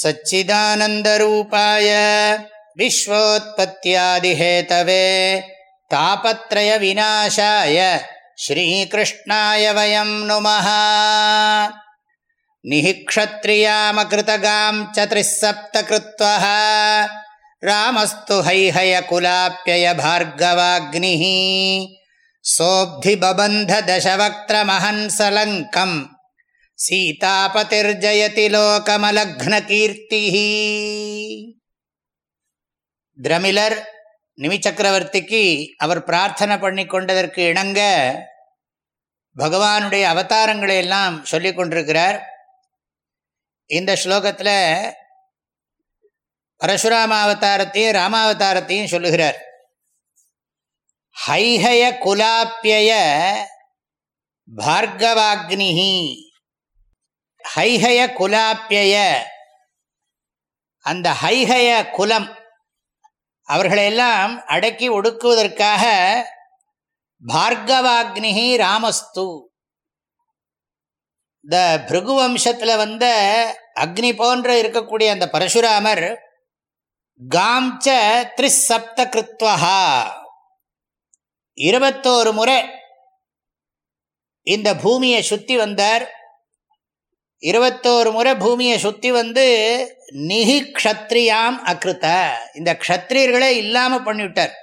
सच्चिदानन्दरूपाय विश्वोत्पत्त्यादिहेतवे तापत्रयविनाशाय श्रीकृष्णाय वयं नुमः निःक्षत्रियामकृतगां च त्रिःसप्तकृत्वः रामस्तु हैहयकुलाप्ययभार्गवाग्निः सोऽब्धिबबन्धदशवक्त्रमहंसलङ्कम् சீதாபதிர்ஜயதி லோகமலக்னகீர்த்தி திரமிலர் நிமிச்சக்கரவர்த்திக்கு அவர் பிரார்த்தனை பண்ணி கொண்டதற்கு இணங்க பகவானுடைய அவதாரங்களை எல்லாம் சொல்லி கொண்டிருக்கிறார் இந்த ஸ்லோகத்தில் பரசுராம அவதாரத்தையும் ராமாவதாரத்தையும் சொல்லுகிறார் ஹைஹய குலாப்பிய பார்கவாக்னிஹி ஹைஹய குலாப்பிய அந்த ஹைஹய குலம் அவர்களையெல்லாம் அடக்கி ஒடுக்குவதற்காக பார்கவாக்னிகி ராமஸ்து. இந்த பிருகு வம்சத்தில் வந்த அக்னி போன்ற இருக்கக்கூடிய அந்த பரசுராமர் காம்ச்ச திரிசப்த கிருத்வஹா இருபத்தோரு முறை இந்த பூமியை சுற்றி வந்தார். இருபத்தோரு முறை பூமியை சுற்றி வந்து நிகி க்ஷத்ரியாம் அக்ருத்த. இந்த க்ஷத்ரியர்களே இல்லாமல் பண்ணிவிட்டார்.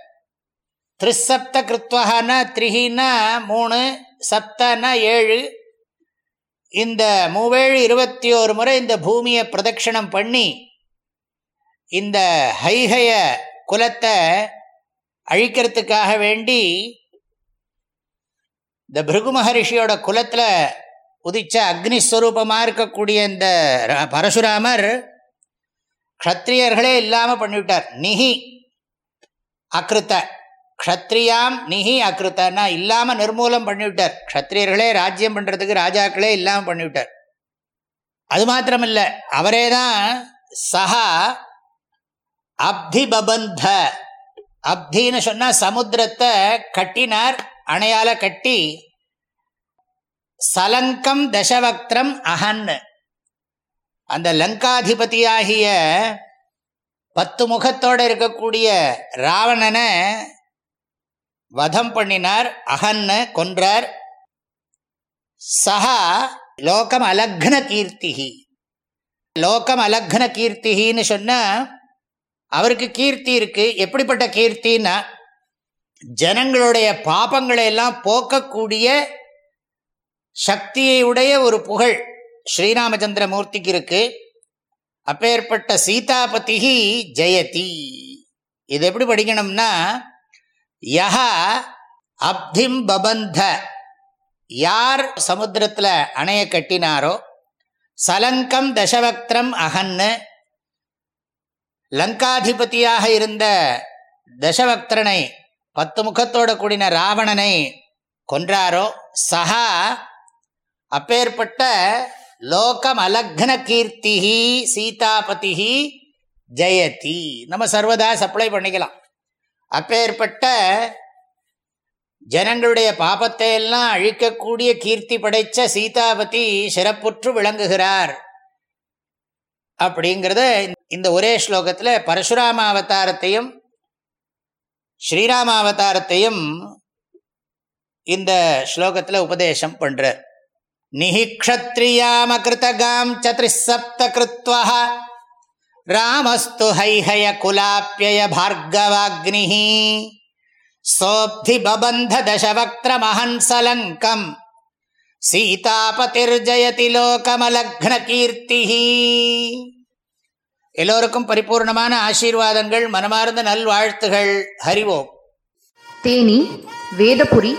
திரிசப்த கிருத்வகனா த்ரிஹின்னா மூணு சப்தன்னா ஏழு. இந்த மூவேழு இருபத்தி ஓரு முறை இந்த பூமியை பிரதட்சிணம் பண்ணி இந்த ஹைஹய குலத்தை அழிக்கிறதுக்காக வேண்டி இந்த பிருகு மகரிஷியோட குலத்தில் உதிச்ச அக்னிஸ்வரூபமாக இருக்கக்கூடிய இந்த பரசுராமர் க்ஷத்ரியர்களே இல்லாமல் பண்ணிவிட்டார். நிஹி அக்ருத்த. க்ஷத்ரியாம் நிஹி அக்ருத்தன்னா இல்லாமல் நிர்மூலம் பண்ணிவிட்டார். க்ஷத்ரியர்களே ராஜ்யம் பண்ணுறதுக்கு ராஜாக்களே இல்லாமல் பண்ணிவிட்டார். அது மாத்திரமில்லை அவரே தான் சஹா அப்தி பபந்த அப்தின்னு சொன்னால் சமுத்திரத்தை கட்டினார் அணையால் கட்டி சலங்கம் தசவக்திரம் அகன் அந்த லங்காதிபதியாகிய பத்து முகத்தோடு இருக்கக்கூடிய ராவணனை வதம் பண்ணினார் அகன்னு கொன்றார். சஹா லோகம் அலக்ன கீர்த்திகி லோகம் அலக்ன கீர்த்திகின்னு சொன்னால் அவருக்கு கீர்த்தி இருக்கு. எப்படிப்பட்ட கீர்த்தின்னா ஜனங்களுடைய பாபங்களை எல்லாம் போக்கக்கூடிய சக்தியை உடைய ஒரு புகழ் ஸ்ரீராமச்சந்திர மூர்த்திக்கு இருக்கு. அப்பேற்பட்ட சீதாபதிகி ஜெயதி. இது எப்படி படிக்கணும்னா யஹா அப்திம் பபந்த. யார் சமுத்திரத்தில் அணைய கட்டினாரோ சலங்கம் தசவக்திரம் அகன்னு. லங்காதிபதியாக இருந்த தசவக்திரனை பத்து முகத்தோட கூடின ராவணனை கொன்றாரோ சஹா அப்பேற்பட்ட லோகம் அலக்ன கீர்த்தி சீதாபதி ஜெயதி. நம்ம சர்வதா சப்ளை பண்ணிக்கலாம். அப்பேற்பட்ட ஜனங்களுடைய பாபத்தை எல்லாம் அழிக்கக்கூடிய கீர்த்தி படைத்த சீதாபதி சிறப்புற்று விளங்குகிறார். அப்படிங்கிறத இந்த ஒரே ஸ்லோகத்தில் பரசுராம அவதாரத்தையும் ஸ்ரீராம அவதாரத்தையும் இந்த ஸ்லோகத்தில் உபதேசம் பண்ணுறார் நிஹிக்ஷத்ரியாமகிருதகாம் சத்ரிசப்த கிருத்வா ராமஸ்து ஹைஹய குலாப்பிய பார்கவாக்னி சோப்தி பபந்த தசவக்திரமஹன்சலங்கம் சீதாபதிர்ஜயதி லோகமலக்ன கீர்த்தி எல்லோருக்கும் பரிபூர்ணமான ஆசீர்வாதங்கள் மனமார்ந்த நல்வாழ்த்துகள். ஹரிவோம் தேனி வேதபுரி